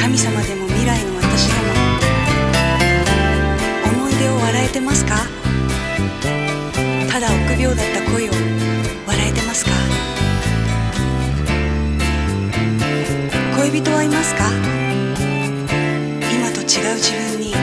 神様でも未来の私でも思い出を笑えてますか？ただ臆病だった恋を笑えてますか？恋人はいますか？今と違う自分に